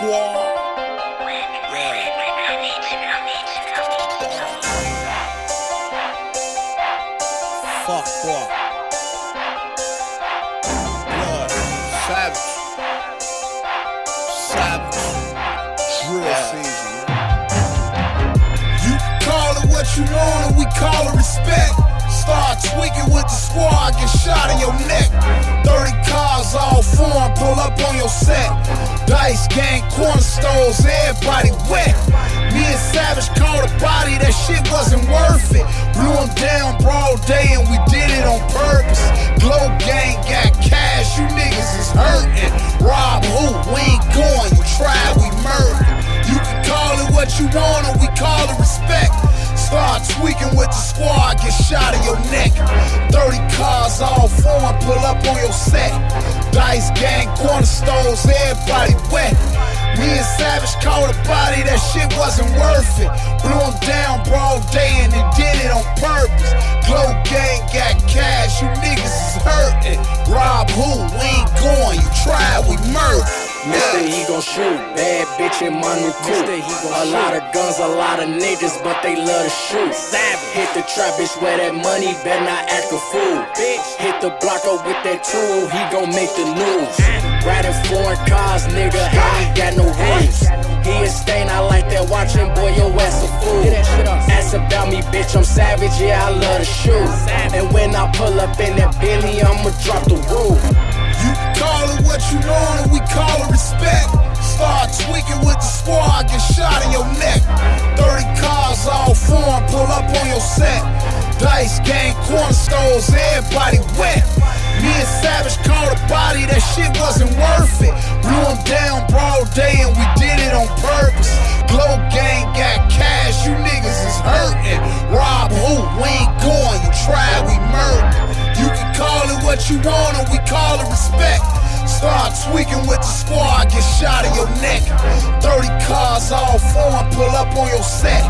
squad. Fuck. Savage. Savage. Drill season. You call it what you want and we call it respect. Start tweaking with the squad, get shot in your neck. 30 cars all form, pull up on your set. Dice gang, corner stores, everybody wet. Me and Savage caught a body, that shit wasn't worth it. Blew him down broad day and we did it on purpose. Glo Gang got cash, you niggas is hurting. Rob who? We ain't going, you try, we murder. You can call it what you want, or we call it respect. Start tweaking with the squad, get shot in your neck. 30 cars all form, pull up on your set. Dice gang, corner stores, everybody wet. Me and Savage caught a body, that shit wasn't worth it. Mister, he gon' shoot. Bad bitch in my new coupe. A lot of guns, a lot of niggas, but they love to shoot. Savage. Hit the trap, bitch, where that money, better not act a fool. Bitch. Hit the block up with that tool, he gon' make the news. Riding foreign cars, nigga, I ain't got no rules. He a stain, I like that watching, boy, your ass a fool. Ask about me, bitch, I'm savage, yeah, I love to shoot. And when I pull up in that Billy, I'ma drop the roof. You can call it what you want, set. Dice gang, corner everybody wet. Me and Savage caught a body, that shit wasn't worth it. Blew him down broad day and we did it on purpose. Glo Gang got cash, you niggas is hurting. Rob who? We ain't going, you try, we murder. You can call it what you want, and we call it respect. Start tweaking with the squad, get shot in your neck. 30 cars all form, pull up on your set.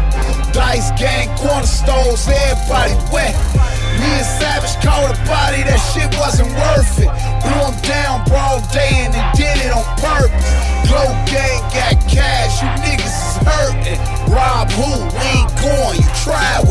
Dice gang, corner stores, everybody wet. Me and Savage caught a body, that shit wasn't worth it. Blew him down broad day and they did it on purpose. Glo Gang got cash, you niggas is hurting. Rob who? We ain't going, you tried,